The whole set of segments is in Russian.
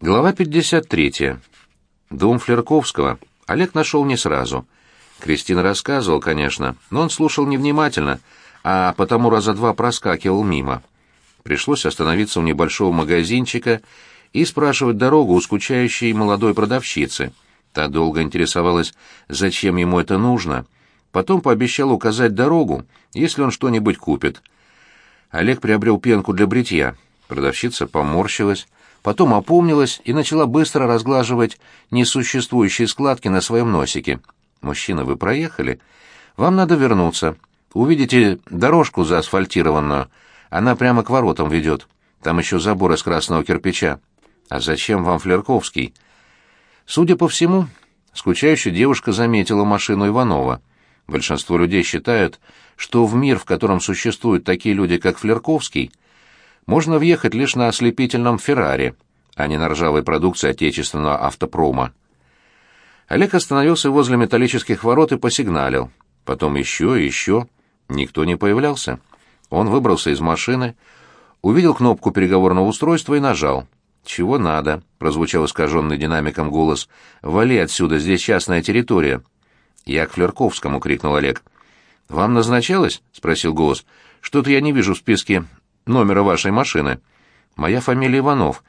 Глава 53. Дом Флерковского Олег нашел не сразу. Кристина рассказывал, конечно, но он слушал невнимательно, а потому раза два проскакивал мимо. Пришлось остановиться у небольшого магазинчика и спрашивать дорогу у скучающей молодой продавщицы. Та долго интересовалась, зачем ему это нужно. Потом пообещал указать дорогу, если он что-нибудь купит. Олег приобрел пенку для бритья. Продавщица поморщилась, потом опомнилась и начала быстро разглаживать несуществующие складки на своем носике. «Мужчина, вы проехали? Вам надо вернуться. Увидите дорожку заасфальтированную. Она прямо к воротам ведет. Там еще забор из красного кирпича. А зачем вам Флерковский?» Судя по всему, скучающая девушка заметила машину Иванова. Большинство людей считают, что в мир, в котором существуют такие люди, как Флерковский, можно въехать лишь на ослепительном «Феррари», а не на ржавой продукции отечественного автопрома. Олег остановился возле металлических ворот и посигналил. Потом еще и еще. Никто не появлялся. Он выбрался из машины, увидел кнопку переговорного устройства и нажал. «Чего надо?» — прозвучал искаженный динамиком голос. «Вали отсюда, здесь частная территория». «Я к Флерковскому!» — крикнул Олег. «Вам назначалось?» — спросил голос. «Что-то я не вижу в списке номера вашей машины. Моя фамилия Иванов.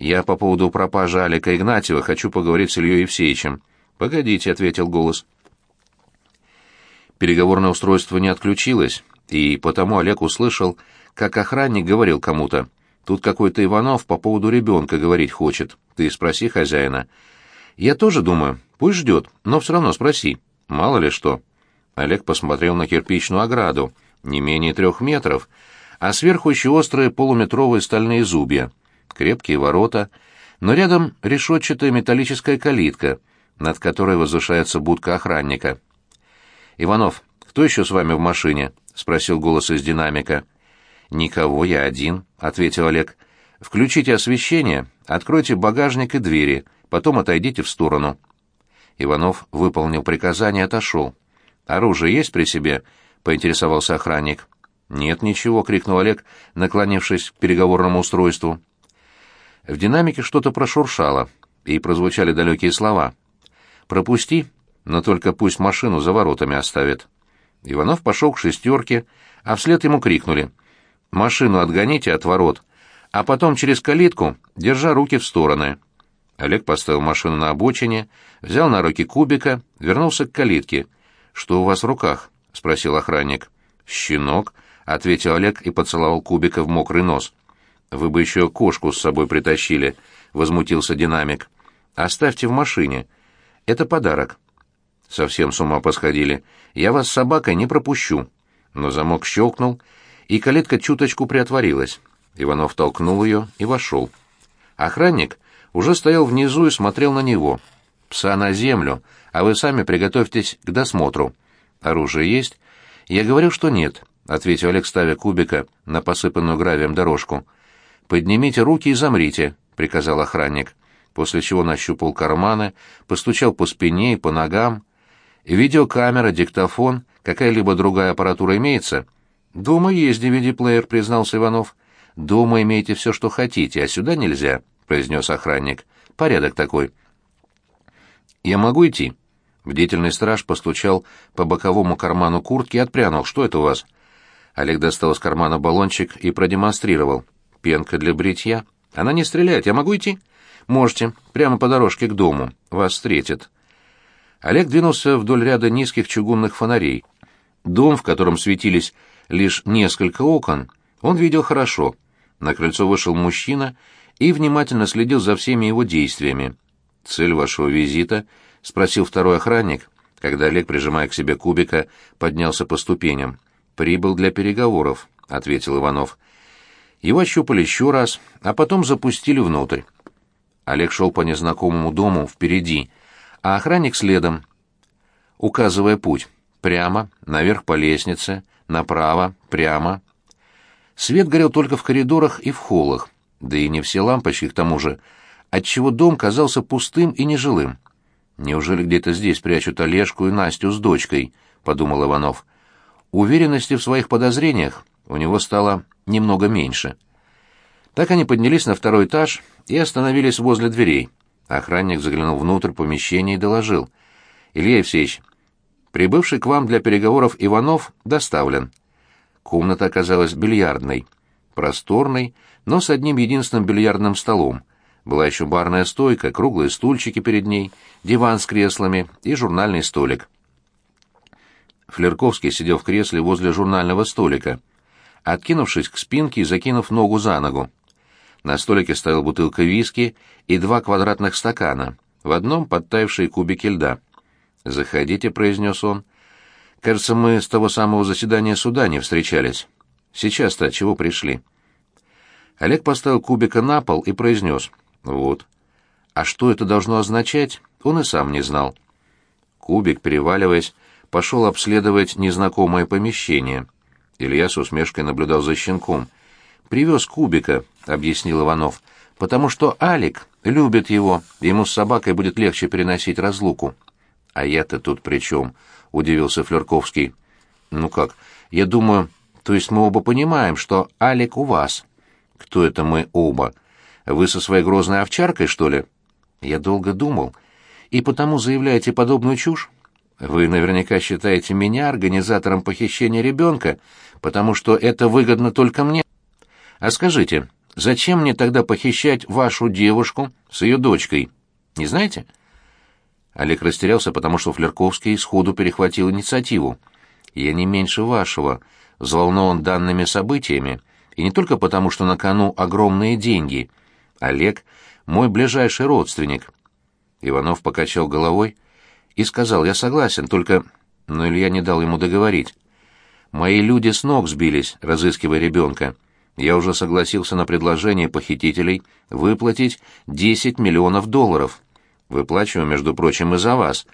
Я по поводу пропажи Алика Игнатьева хочу поговорить с Ильей Евсеевичем. Погодите, ответил голос. Переговорное устройство не отключилось, и потому Олег услышал, как охранник говорил кому-то: "Тут какой-то Иванов по поводу ребенка говорить хочет. Ты спроси хозяина". Я тоже думаю, пусть ждет, но все равно спроси. Мало ли что. Олег посмотрел на кирпичную ограду, не менее трех метров, а сверху еще острые полуметровые стальные зубья, крепкие ворота, но рядом решетчатая металлическая калитка, над которой возвышается будка охранника. «Иванов, кто еще с вами в машине?» — спросил голос из динамика. «Никого, я один», — ответил Олег. «Включите освещение, откройте багажник и двери, потом отойдите в сторону». Иванов выполнил приказание и отошел. «Оружие есть при себе?» — поинтересовался охранник. «Нет ничего», — крикнул Олег, наклонившись к переговорному устройству. В динамике что-то прошуршало, и прозвучали далекие слова. «Пропусти, но только пусть машину за воротами оставит». Иванов пошел к шестерке, а вслед ему крикнули. «Машину отгоните от ворот, а потом через калитку, держа руки в стороны». Олег поставил машину на обочине, взял на руки кубика, вернулся к калитке. «Что у вас в руках?» — спросил охранник. «Щенок», ответил Олег и поцеловал Кубика в мокрый нос. Вы бы еще кошку с собой притащили, возмутился динамик. Оставьте в машине. Это подарок. Совсем с ума посходили. Я вас с собакой не пропущу. Но замок щелкнул, и калитка чуточку приотворилась. Иванов толкнул ее и вошел. Охранник уже стоял внизу и смотрел на него. «Пса на землю, а вы сами приготовьтесь к досмотру. Оружие есть?» «Я говорю, что нет. — ответил Олег, ставя кубика на посыпанную гравием дорожку. «Поднимите руки и замрите», — приказал охранник, после чего нащупал карманы, постучал по спине и по ногам. «Видеокамера, диктофон, какая-либо другая аппаратура имеется?» «Дома есть DVD-плеер», — признался Иванов. «Дома имейте все, что хотите, а сюда нельзя», — произнес охранник. «Порядок такой». «Я могу идти?» Бдительный страж постучал по боковому карману куртки и отпрянул. «Что это у вас?» Олег достал из кармана баллончик и продемонстрировал. «Пенка для бритья. Она не стреляет. Я могу идти?» «Можете. Прямо по дорожке к дому. Вас встретят». Олег двинулся вдоль ряда низких чугунных фонарей. Дом, в котором светились лишь несколько окон, он видел хорошо. На крыльцо вышел мужчина и внимательно следил за всеми его действиями. «Цель вашего визита?» — спросил второй охранник, когда Олег, прижимая к себе кубика, поднялся по ступеням. «Прибыл для переговоров», — ответил Иванов. Его ощупали еще раз, а потом запустили внутрь. Олег шел по незнакомому дому впереди, а охранник следом, указывая путь. Прямо, наверх по лестнице, направо, прямо. Свет горел только в коридорах и в холлах, да и не все лампочки к тому же, отчего дом казался пустым и нежилым. «Неужели где-то здесь прячут Олежку и Настю с дочкой?» — подумал Иванов. Уверенности в своих подозрениях у него стало немного меньше. Так они поднялись на второй этаж и остановились возле дверей. Охранник заглянул внутрь помещения и доложил. «Илья Евсеевич, прибывший к вам для переговоров Иванов доставлен». Комната оказалась бильярдной, просторной, но с одним единственным бильярдным столом. Была еще барная стойка, круглые стульчики перед ней, диван с креслами и журнальный столик. Флерковский сидел в кресле возле журнального столика, откинувшись к спинке и закинув ногу за ногу. На столике стояла бутылка виски и два квадратных стакана, в одном подтаявшие кубики льда. «Заходите», — произнес он. «Кажется, мы с того самого заседания суда не встречались. Сейчас-то чего пришли?» Олег поставил кубика на пол и произнес. «Вот». А что это должно означать, он и сам не знал. Кубик, переваливаясь, пошел обследовать незнакомое помещение. Илья с усмешкой наблюдал за щенком. «Привез кубика», — объяснил Иванов, — «потому что Алик любит его, ему с собакой будет легче переносить разлуку». «А я-то тут при чем?» — удивился Флерковский. «Ну как, я думаю, то есть мы оба понимаем, что Алик у вас». «Кто это мы оба? Вы со своей грозной овчаркой, что ли?» «Я долго думал. И потому заявляете подобную чушь?» Вы наверняка считаете меня организатором похищения ребенка, потому что это выгодно только мне. А скажите, зачем мне тогда похищать вашу девушку с ее дочкой? Не знаете? Олег растерялся, потому что Флерковский сходу перехватил инициативу. Я не меньше вашего, взволнован данными событиями, и не только потому, что на кону огромные деньги. Олег — мой ближайший родственник. Иванов покачал головой, — и сказал, я согласен, только... Но Илья не дал ему договорить. Мои люди с ног сбились, разыскивая ребенка. Я уже согласился на предложение похитителей выплатить 10 миллионов долларов. Выплачиваю, между прочим, и за вас,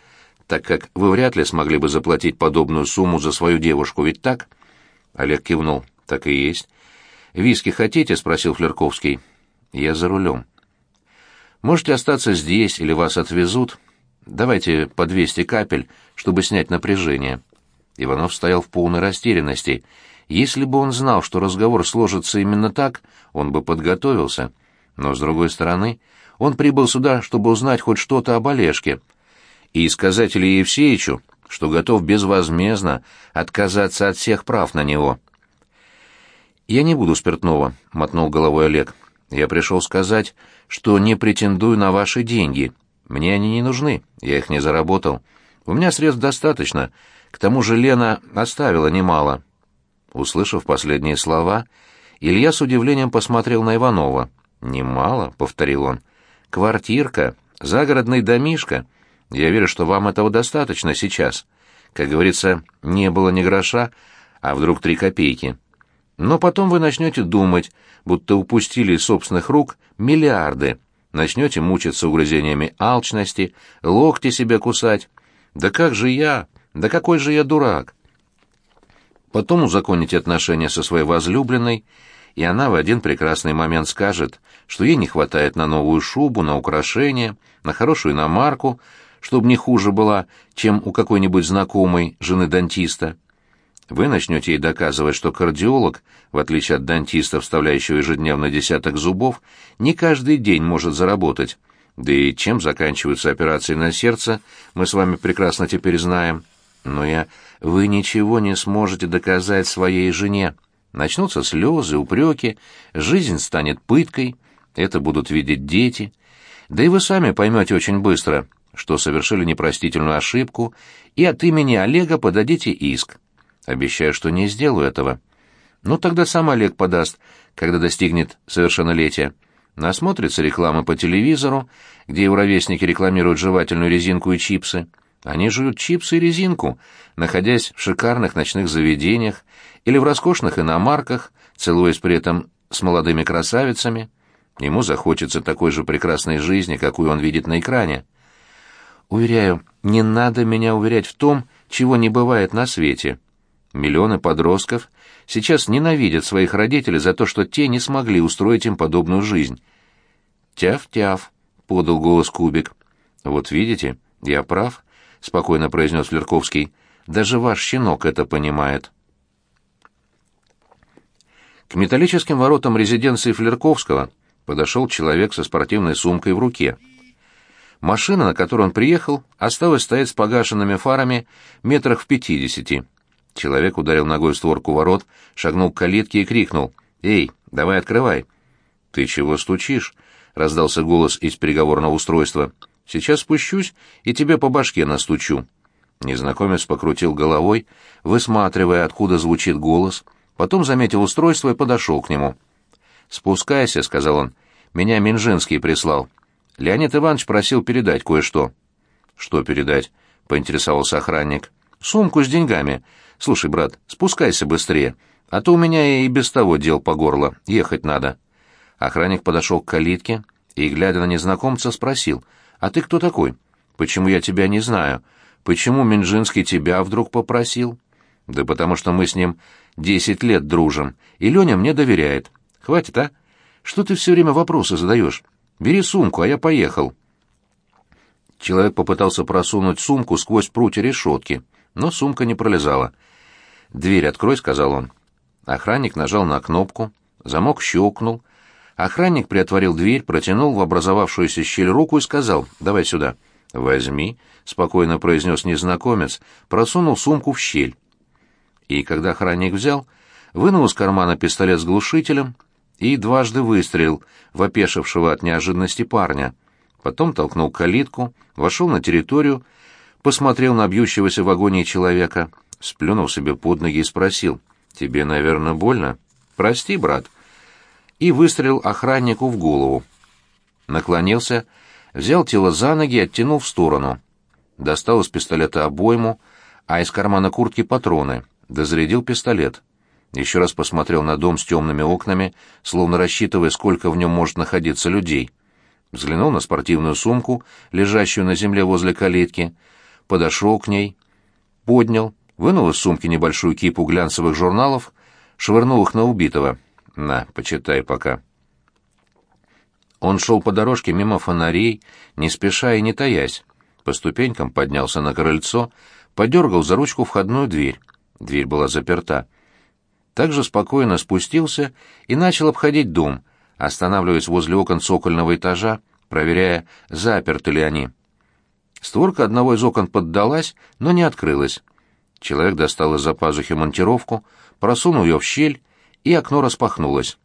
так как вы вряд ли смогли бы заплатить подобную сумму за свою девушку, ведь так? Олег кивнул. Так и есть. «Виски хотите?» — спросил Флерковский. «Я за рулем». «Можете остаться здесь, или вас отвезут, Давайте по 200 капель, чтобы снять напряжение. Иванов стоял в полной растерянности. Если бы он знал, что разговор сложится именно так, он бы подготовился. Но, с другой стороны, он прибыл сюда, чтобы узнать хоть что-то об Олежке. И сказать Илье Евсеичу, что готов безвозмездно отказаться от всех прав на него. «Я не буду спиртного», — мотнул головой Олег. «Я пришел сказать, что не претендую на ваши деньги». Мне они не нужны, я их не заработал. У меня средств достаточно, к тому же Лена оставила немало». Услышав последние слова, Илья с удивлением посмотрел на Иванова. «Немало», — повторил он. «Квартирка, загородный домишка. Я верю, что вам этого достаточно сейчас. Как говорится, не было ни гроша, а вдруг три копейки. Но потом вы начнете думать, будто упустили из собственных рук миллиарды» начнете мучиться угрызениями алчности, локти себе кусать. Да как же я? Да какой же я дурак? Потом узаконите отношения со своей возлюбленной, и она в один прекрасный момент скажет, что ей не хватает на новую шубу, на украшения, на хорошую иномарку, чтобы не хуже была, чем у какой-нибудь знакомой жены дантиста. Вы начнете ей доказывать, что кардиолог, в отличие от дантиста, вставляющего ежедневно десяток зубов, не каждый день может заработать. Да и чем заканчиваются операции на сердце, мы с вами прекрасно теперь знаем. Но я... Вы ничего не сможете доказать своей жене. Начнутся слезы, упреки, жизнь станет пыткой, это будут видеть дети. Да и вы сами поймете очень быстро, что совершили непростительную ошибку, и от имени Олега подадите иск. Обещаю, что не сделаю этого. Ну, тогда сам Олег подаст, когда достигнет совершеннолетия. Насмотрится рекламы по телевизору, где его ровесники рекламируют жевательную резинку и чипсы. Они жуют чипсы и резинку, находясь в шикарных ночных заведениях или в роскошных иномарках, целуясь при этом с молодыми красавицами. Ему захочется такой же прекрасной жизни, какую он видит на экране. Уверяю, не надо меня уверять в том, чего не бывает на свете. Миллионы подростков сейчас ненавидят своих родителей за то, что те не смогли устроить им подобную жизнь. «Тяв-тяв», — подал голос Кубик. «Вот видите, я прав», — спокойно произнес Флерковский. «Даже ваш щенок это понимает». К металлическим воротам резиденции Флерковского подошел человек со спортивной сумкой в руке. Машина, на которой он приехал, осталась стоять с погашенными фарами метрах в пятидесяти. Человек ударил ногой в створку ворот, шагнул к калитке и крикнул «Эй, давай открывай!» «Ты чего стучишь?» — раздался голос из переговорного устройства. «Сейчас спущусь и тебе по башке настучу». Незнакомец покрутил головой, высматривая, откуда звучит голос, потом заметил устройство и подошел к нему. «Спускайся», — сказал он. «Меня Минжинский прислал. Леонид Иванович просил передать кое-что». «Что передать?» — поинтересовался охранник. «Сумку с деньгами. Слушай, брат, спускайся быстрее, а то у меня и без того дел по горло. Ехать надо». Охранник подошел к калитке и, глядя на незнакомца, спросил. «А ты кто такой? Почему я тебя не знаю? Почему Минжинский тебя вдруг попросил?» «Да потому что мы с ним десять лет дружим, и Леня мне доверяет. Хватит, а? Что ты все время вопросы задаешь? Бери сумку, а я поехал». Человек попытался просунуть сумку сквозь прутья решетки, но сумка не пролезала. «Дверь открой», — сказал он. Охранник нажал на кнопку, замок щелкнул. Охранник приотворил дверь, протянул в образовавшуюся щель руку и сказал «давай сюда». «Возьми», — спокойно произнес незнакомец, просунул сумку в щель. И когда охранник взял, вынул из кармана пистолет с глушителем и дважды выстрелил в опешившего от неожиданности парня. Потом толкнул калитку, вошел на территорию, посмотрел на бьющегося в агонии человека, сплюнул себе под ноги и спросил, «Тебе, наверное, больно? Прости, брат». И выстрелил охраннику в голову. Наклонился, взял тело за ноги и оттянул в сторону. Достал из пистолета обойму, а из кармана куртки патроны, дозарядил пистолет еще раз посмотрел на дом с темными окнами, словно рассчитывая, сколько в нем может находиться людей. Взглянул на спортивную сумку, лежащую на земле возле калитки, подошел к ней, поднял, вынул из сумки небольшую кипу глянцевых журналов, швырнул их на убитого. «На, почитай пока». Он шел по дорожке мимо фонарей, не спеша и не таясь. По ступенькам поднялся на крыльцо, подергал за ручку входную дверь. Дверь была заперта также спокойно спустился и начал обходить дом, останавливаясь возле окон цокольного этажа, проверяя, заперты ли они. Створка одного из окон поддалась, но не открылась. Человек достал из-за пазухи монтировку, просунул ее в щель, и окно распахнулось.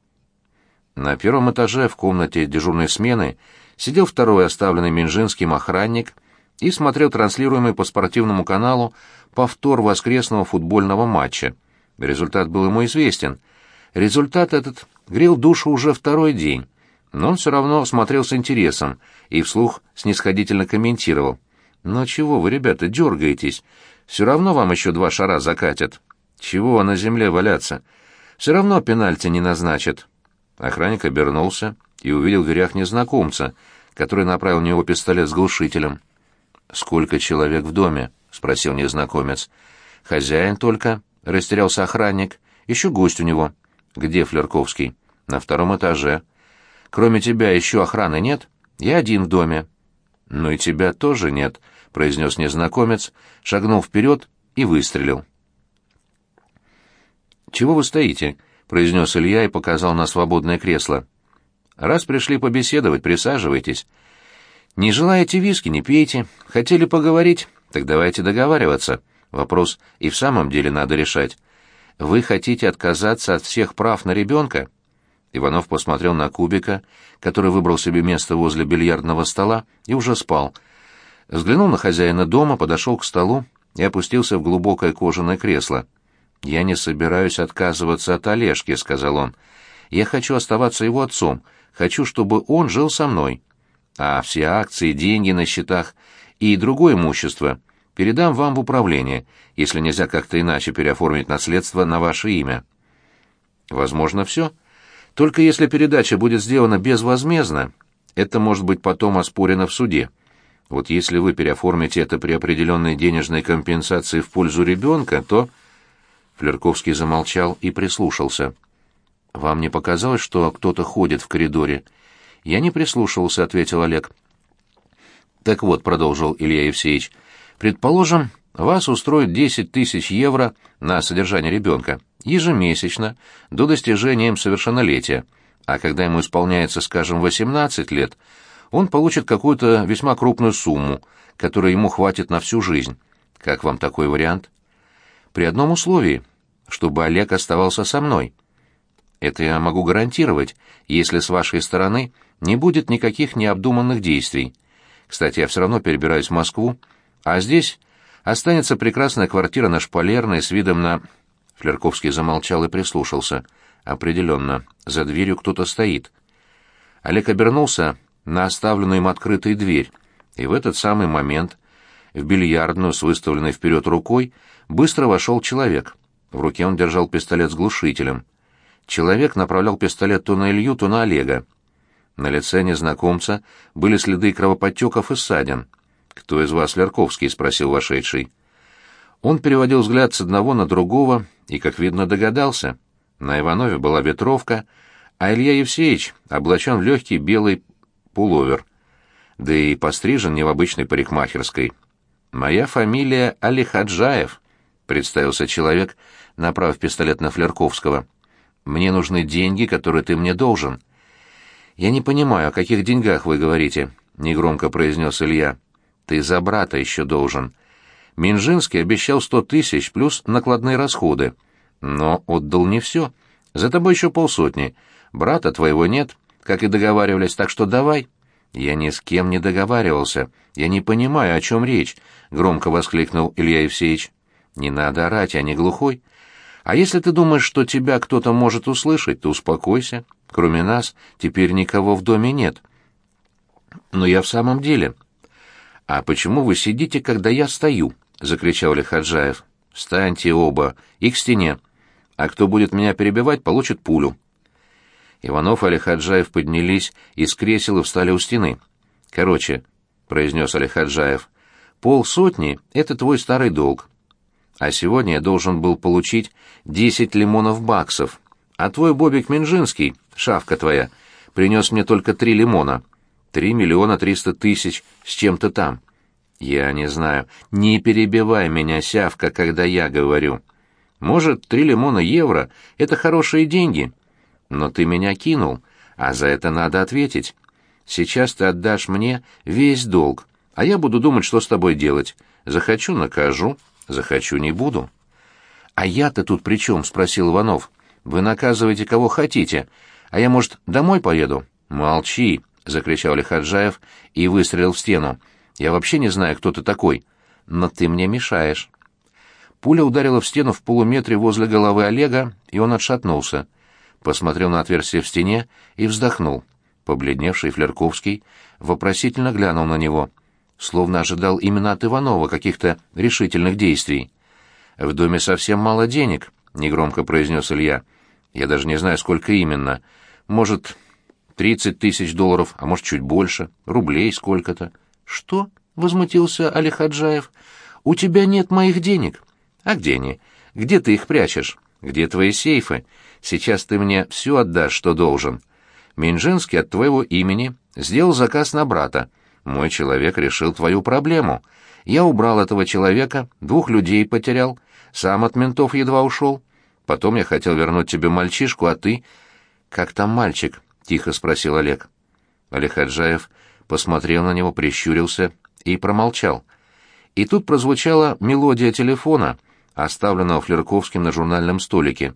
На первом этаже в комнате дежурной смены сидел второй оставленный Минжинским охранник и смотрел транслируемый по спортивному каналу повтор воскресного футбольного матча — Результат был ему известен. Результат этот грел душу уже второй день, но он все равно смотрел с интересом и вслух снисходительно комментировал. «Ну чего вы, ребята, дергаетесь? Все равно вам еще два шара закатят. Чего на земле валяться? Все равно пенальти не назначат». Охранник обернулся и увидел в дверях незнакомца, который направил на него пистолет с глушителем. «Сколько человек в доме?» — спросил незнакомец. «Хозяин только», — растерялся охранник. «Еще гость у него». «Где Флерковский?» «На втором этаже». «Кроме тебя еще охраны нет? Я один в доме». «Ну и тебя тоже нет», — произнес незнакомец, шагнул вперед и выстрелил. «Чего вы стоите?» — произнес Илья и показал на свободное кресло. «Раз пришли побеседовать, присаживайтесь. Не желаете виски, не пейте. Хотели поговорить? Так давайте договариваться. Вопрос и в самом деле надо решать. Вы хотите отказаться от всех прав на ребенка? Иванов посмотрел на Кубика, который выбрал себе место возле бильярдного стола и уже спал. Взглянул на хозяина дома, подошел к столу и опустился в глубокое кожаное кресло. «Я не собираюсь отказываться от Олежки», — сказал он. «Я хочу оставаться его отцом, хочу, чтобы он жил со мной. А все акции, деньги на счетах и другое имущество передам вам в управление, если нельзя как-то иначе переоформить наследство на ваше имя. Возможно, все. Только если передача будет сделана безвозмездно, это может быть потом оспорено в суде. Вот если вы переоформите это при определенной денежной компенсации в пользу ребенка, то...» Флерковский замолчал и прислушался. «Вам не показалось, что кто-то ходит в коридоре?» «Я не прислушивался», — ответил Олег. «Так вот», — продолжил Илья Евсеевич, — Предположим, вас устроит 10 тысяч евро на содержание ребенка ежемесячно до достижения им совершеннолетия. а когда ему исполняется, скажем, 18 лет, он получит какую-то весьма крупную сумму, которая ему хватит на всю жизнь. Как вам такой вариант? При одном условии, чтобы Олег оставался со мной. Это я могу гарантировать, если с вашей стороны не будет никаких необдуманных действий. Кстати, я все равно перебираюсь в Москву, а здесь останется прекрасная квартира на Шпалерной с видом на... Флерковский замолчал и прислушался. Определенно, за дверью кто-то стоит. Олег обернулся на оставленную им открытой дверь, и в этот самый момент в бильярдную с выставленной вперед рукой быстро вошел человек. В руке он держал пистолет с глушителем. Человек направлял пистолет то на Илью, то на Олега. На лице незнакомца были следы кровоподтеков и ссадин. «Кто из вас Лерковский?» — спросил вошедший. Он переводил взгляд с одного на другого и, как видно, догадался. На Иванове была ветровка, а Илья Евсеевич облачен в легкий белый пуловер, да и пострижен не в обычной парикмахерской. «Моя фамилия Алихаджаев», — представился человек, направив пистолет на Флерковского. «Мне нужны деньги, которые ты мне должен». «Я не понимаю, о каких деньгах вы говорите», — негромко произнес Илья. «Ты за брата еще должен. Минжинский обещал сто тысяч плюс накладные расходы, но отдал не все. За тобой еще полсотни. Брата твоего нет, как и договаривались, так что давай». «Я ни с кем не договаривался. Я не понимаю, о чем речь», — громко воскликнул Илья Евсеевич. «Не надо орать, я не глухой. А если ты думаешь, что тебя кто-то может услышать, то успокойся. Кроме нас теперь никого в доме нет». «Но я в самом деле...» «А почему вы сидите, когда я стою?» — закричал Лихаджаев. «Встаньте оба и к стене. А кто будет меня перебивать, получит пулю». Иванов и Алихаджаев поднялись из кресел и встали у стены. «Короче», — произнес Алихаджаев, — «полсотни — это твой старый долг. А сегодня я должен был получить десять лимонов баксов, а твой Бобик Минжинский, шавка твоя, принес мне только три лимона. Три миллиона триста тысяч с чем-то там. Я не знаю. Не перебивай меня, сявка, когда я говорю. Может, три лимона евро — это хорошие деньги, но ты меня кинул, а за это надо ответить. Сейчас ты отдашь мне весь долг, а я буду думать, что с тобой делать. Захочу — накажу, захочу — не буду». «А я-то тут при чем?» — спросил Иванов. «Вы наказываете кого хотите, а я, может, домой поеду?» «Молчи!» — закричал Лихаджаев и выстрелил в стену. «Я вообще не знаю, кто ты такой, но ты мне мешаешь». Пуля ударила в стену в полуметре возле головы Олега, и он отшатнулся посмотрел на отверстие в стене и вздохнул. Побледневший Флерковский вопросительно глянул на него, словно ожидал именно от Иванова каких-то решительных действий. «В доме совсем мало денег», — негромко произнес Илья. «Я даже не знаю, сколько именно. Может, тридцать тысяч долларов, а может, чуть больше. Рублей сколько-то». «Что?» — возмутился Алихаджаев. «У тебя нет моих денег». «А где они? Где ты их прячешь? Где твои сейфы? Сейчас ты мне все отдашь, что должен. Минжинский от твоего имени сделал заказ на брата. Мой человек решил твою проблему. Я убрал этого человека, двух людей потерял, сам от ментов едва ушел. Потом я хотел вернуть тебе мальчишку, а ты... Как там мальчик? Тихо спросил Олег. Олег Хаджаев посмотрел на него, прищурился и промолчал. И тут прозвучала мелодия телефона, оставленного Флерковским на журнальном столике.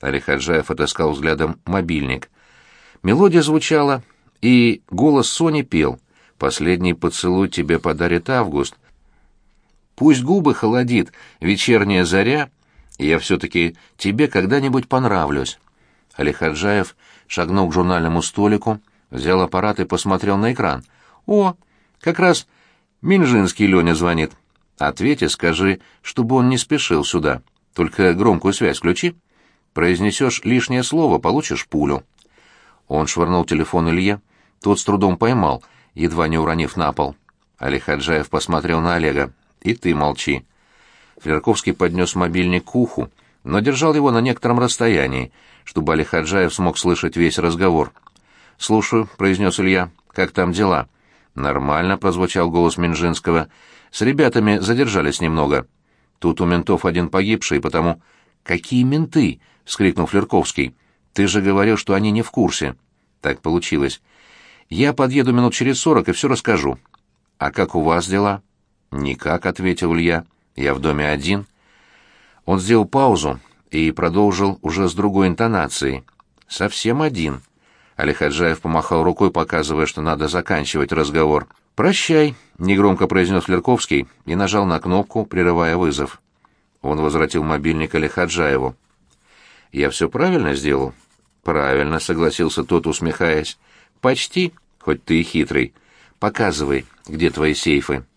Алихаджаев отыскал взглядом мобильник. Мелодия звучала, и голос Сони пел «Последний поцелуй тебе подарит август». «Пусть губы холодит вечерняя заря, я все-таки тебе когда-нибудь понравлюсь». Алихаджаев шагнул к журнальному столику, взял аппарат и посмотрел на экран. «О, как раз Минжинский Леня звонит. Ответь и скажи, чтобы он не спешил сюда. Только громкую связь включи». Произнесешь лишнее слово, получишь пулю». Он швырнул телефон Илье. Тот с трудом поймал, едва не уронив на пол. Али Хаджаев посмотрел на Олега. «И ты молчи». Флерковский поднес мобильник к уху, но держал его на некотором расстоянии, чтобы Али Хаджаев смог слышать весь разговор. «Слушаю», — произнес Илья. «Как там дела?» «Нормально», — прозвучал голос Минжинского. «С ребятами задержались немного. Тут у ментов один погибший, потому...» «Какие менты?» — вскрикнул Флерковский. Ты же говорил, что они не в курсе. Так получилось. Я подъеду минут через сорок и все расскажу. А как у вас дела? Никак, ответил Илья. Я в доме один. Он сделал паузу и продолжил уже с другой интонацией. Совсем один. Алихаджаев помахал рукой, показывая, что надо заканчивать разговор. «Прощай», — негромко произнес Лерковский и нажал на кнопку, прерывая вызов. Он возвратил мобильник Алихаджаеву. «Я все правильно сделал?» «Правильно», — согласился тот, усмехаясь. «Почти, хоть ты и хитрый. Показывай, где твои сейфы».